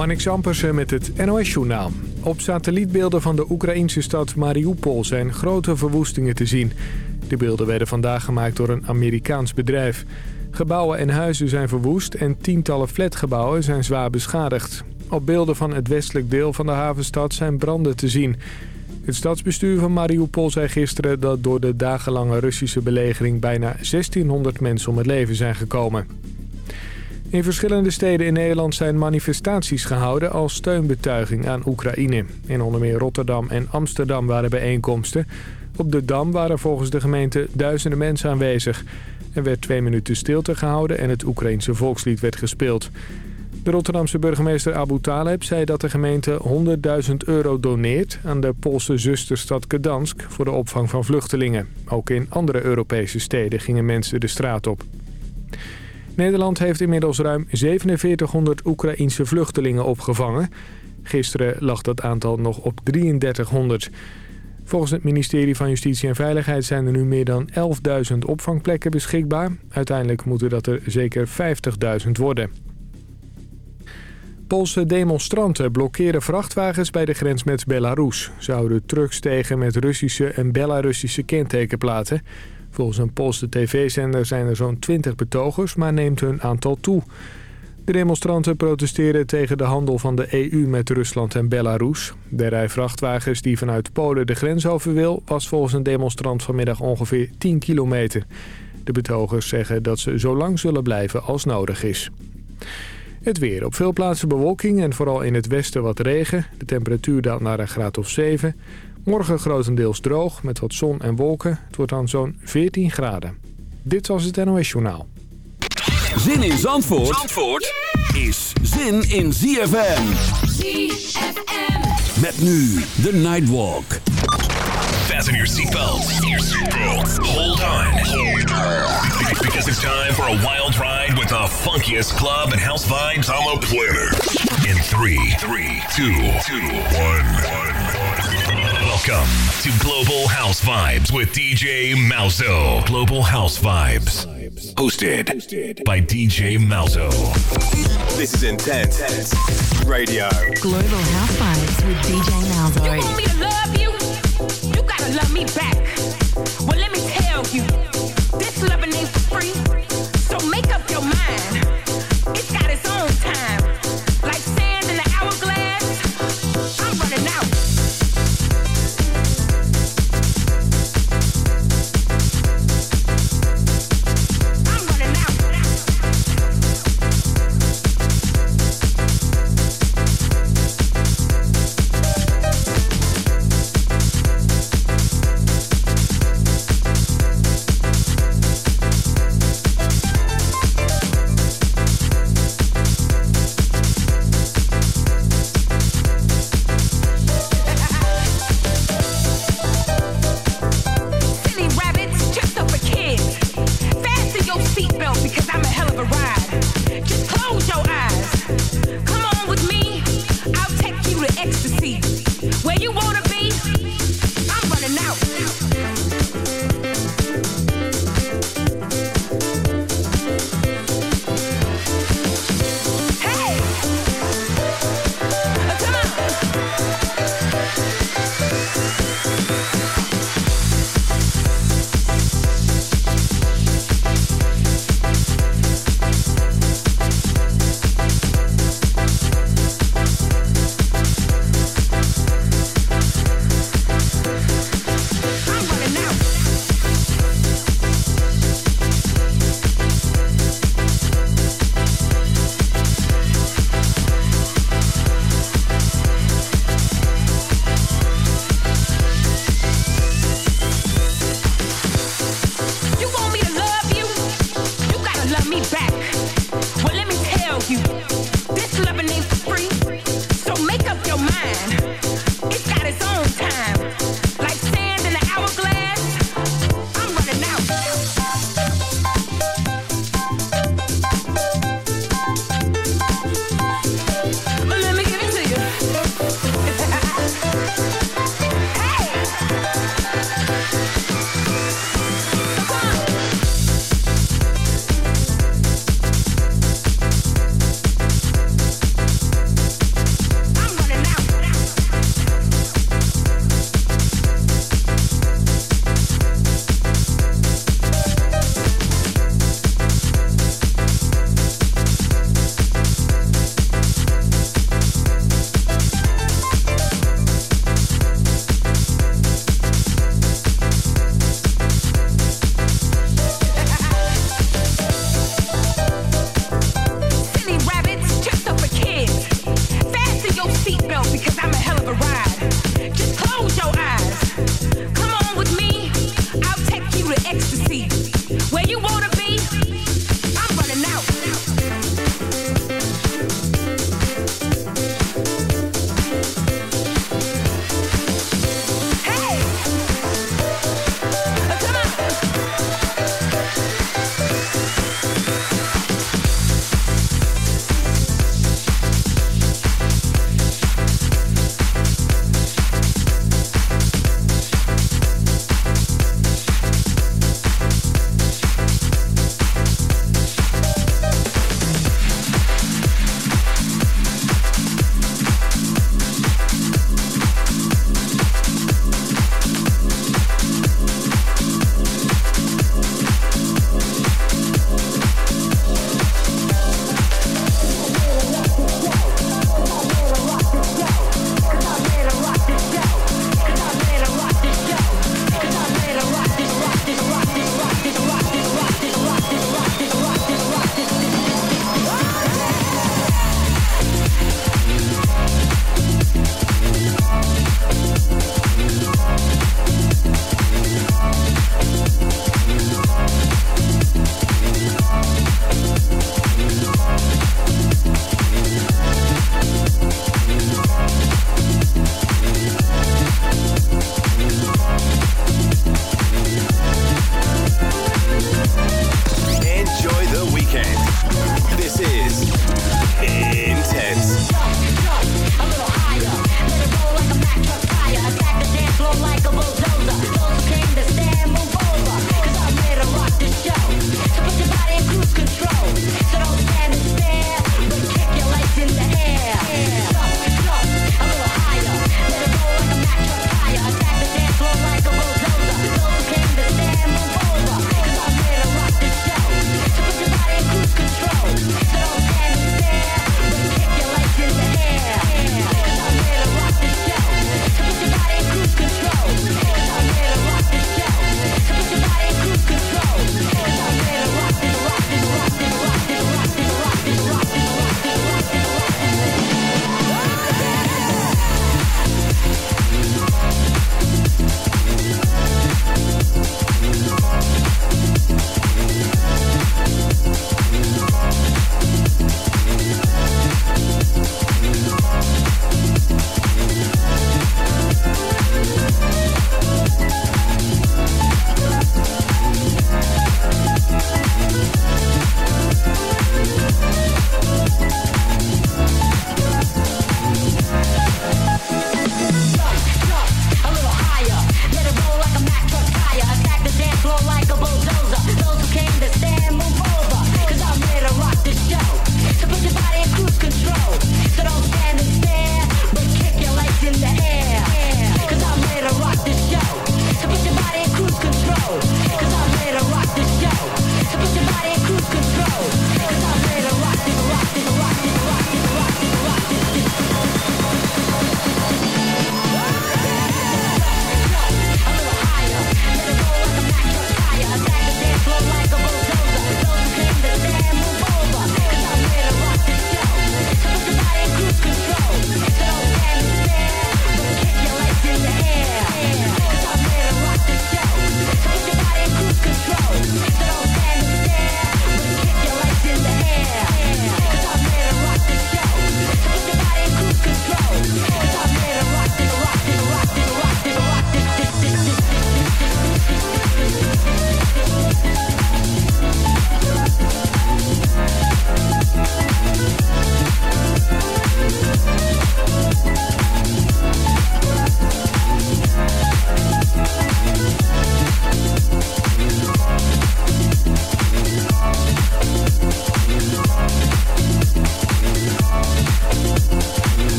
Marnix Ampersen met het NOS-journaal. Op satellietbeelden van de Oekraïnse stad Mariupol zijn grote verwoestingen te zien. De beelden werden vandaag gemaakt door een Amerikaans bedrijf. Gebouwen en huizen zijn verwoest en tientallen flatgebouwen zijn zwaar beschadigd. Op beelden van het westelijk deel van de havenstad zijn branden te zien. Het stadsbestuur van Mariupol zei gisteren dat door de dagenlange Russische belegering bijna 1600 mensen om het leven zijn gekomen. In verschillende steden in Nederland zijn manifestaties gehouden als steunbetuiging aan Oekraïne. In onder meer Rotterdam en Amsterdam waren bijeenkomsten. Op de Dam waren volgens de gemeente duizenden mensen aanwezig. Er werd twee minuten stilte gehouden en het Oekraïense volkslied werd gespeeld. De Rotterdamse burgemeester Abu Taleb zei dat de gemeente 100.000 euro doneert... aan de Poolse zusterstad Gdansk voor de opvang van vluchtelingen. Ook in andere Europese steden gingen mensen de straat op. Nederland heeft inmiddels ruim 4700 Oekraïense vluchtelingen opgevangen. Gisteren lag dat aantal nog op 3300. Volgens het ministerie van Justitie en Veiligheid zijn er nu meer dan 11.000 opvangplekken beschikbaar. Uiteindelijk moeten dat er zeker 50.000 worden. Poolse demonstranten blokkeren vrachtwagens bij de grens met Belarus. Ze houden trucks tegen met Russische en Belarussische kentekenplaten. Volgens een Poolse tv-zender zijn er zo'n 20 betogers, maar neemt hun aantal toe. De demonstranten protesteren tegen de handel van de EU met Rusland en Belarus. De rij vrachtwagens die vanuit Polen de grens over wil... was volgens een demonstrant vanmiddag ongeveer 10 kilometer. De betogers zeggen dat ze zo lang zullen blijven als nodig is. Het weer. Op veel plaatsen bewolking en vooral in het westen wat regen. De temperatuur daalt naar een graad of 7. Morgen grotendeels droog met wat zon en wolken. Het wordt dan zo'n 14 graden. Dit was het NOS Journaal. Zin in Zandvoort, Zandvoort is zin in ZFM. ZFM. Met nu de Nightwalk. Fasten your seatbelts. Hold on. Because it's time for a wild ride with the funkiest club and house vibes on the planet. In 3, 3, 2, 2, 1, 1. Welcome to Global House Vibes with DJ Malzo. Global House Vibes. Hosted by DJ Malzo. This is Intense Radio. Global House Vibes with DJ Malzo. You want me to love you? You gotta love me back. Well, let me tell you, this loving ain't for free.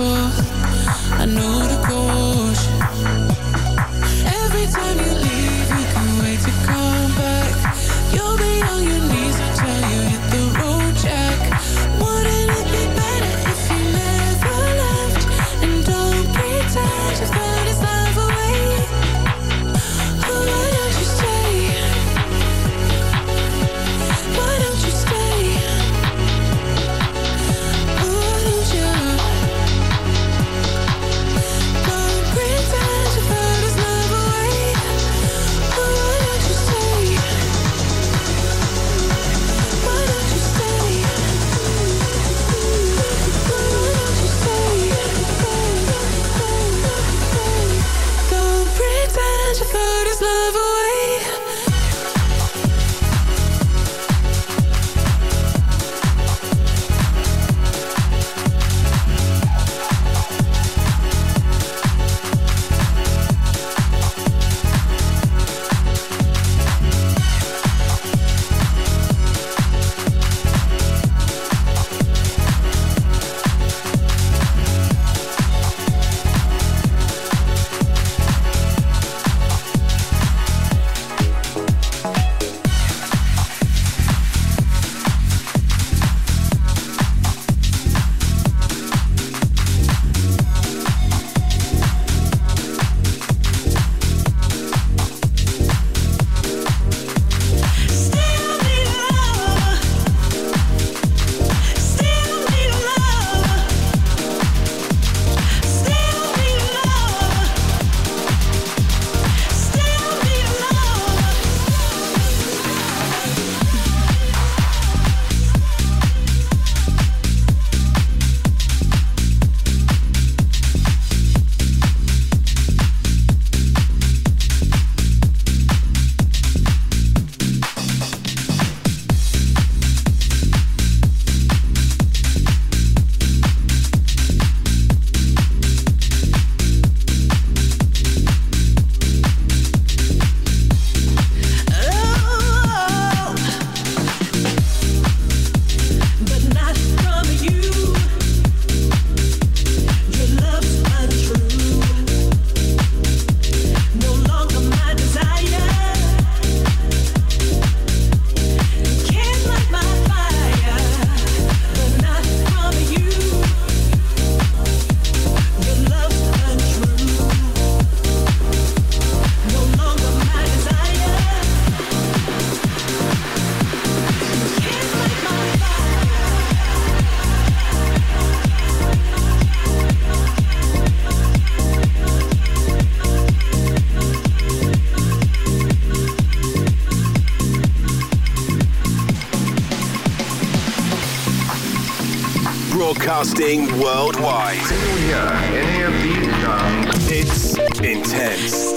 I knew broadcasting worldwide. It's intense.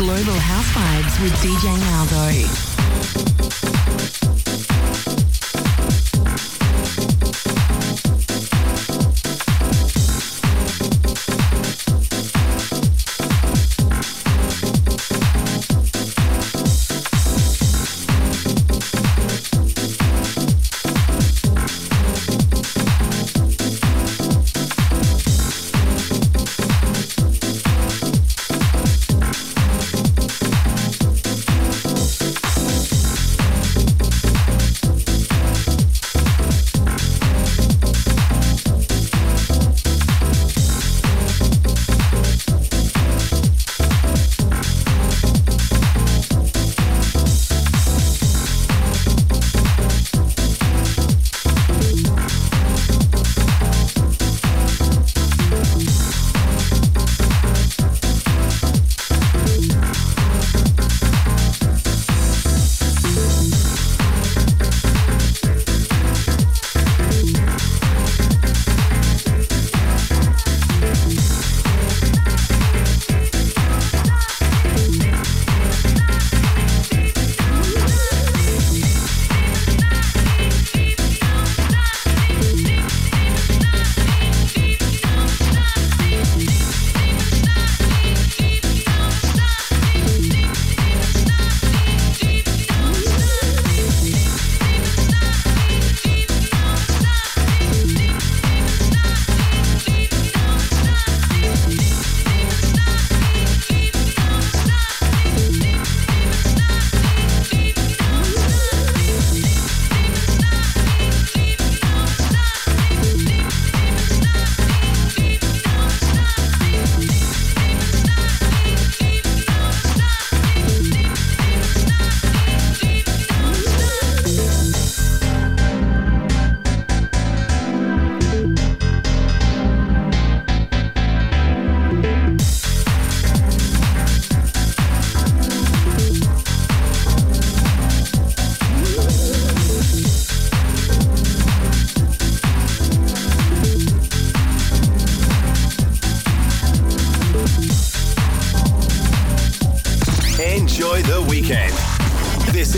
globally.